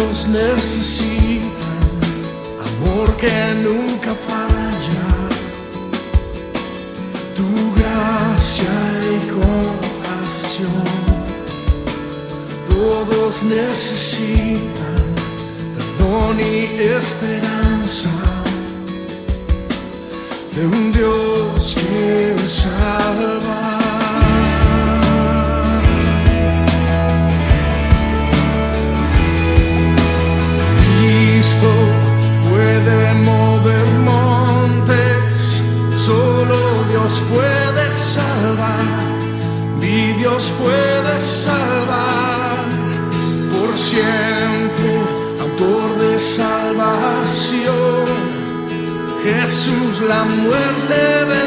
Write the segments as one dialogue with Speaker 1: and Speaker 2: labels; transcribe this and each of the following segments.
Speaker 1: Todos necesitan amor que nunca falla. Tu gracia y compasión. Todos necesitan perdón y esperanza de un Dios que salva. Puede mover montes, solo Dios puede salvar, mi Dios puede salvar por siempre, autor de salvación. Jesús la muerte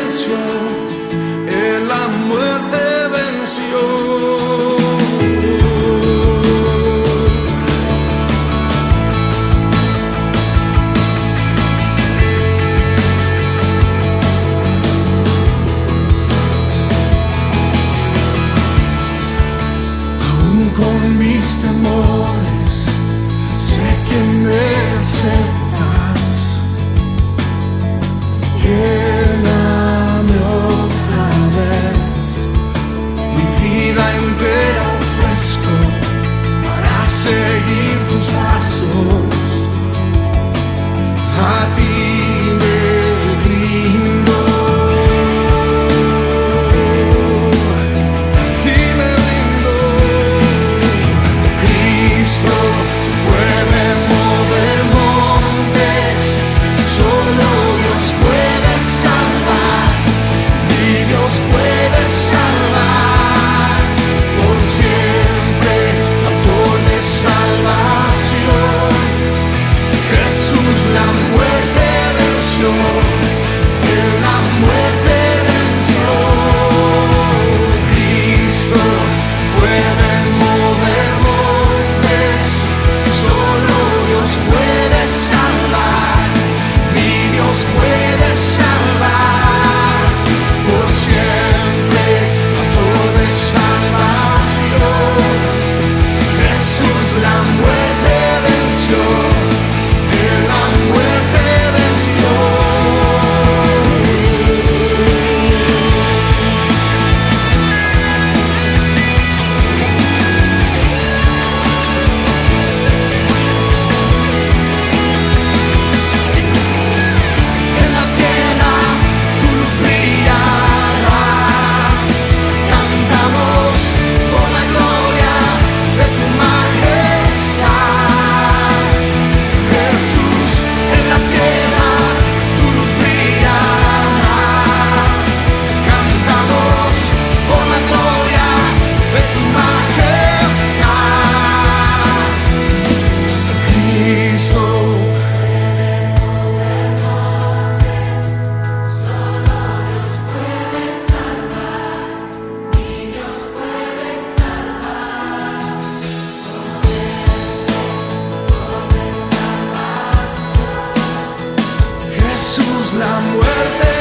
Speaker 1: seguir tus pasos. A ti la muerte.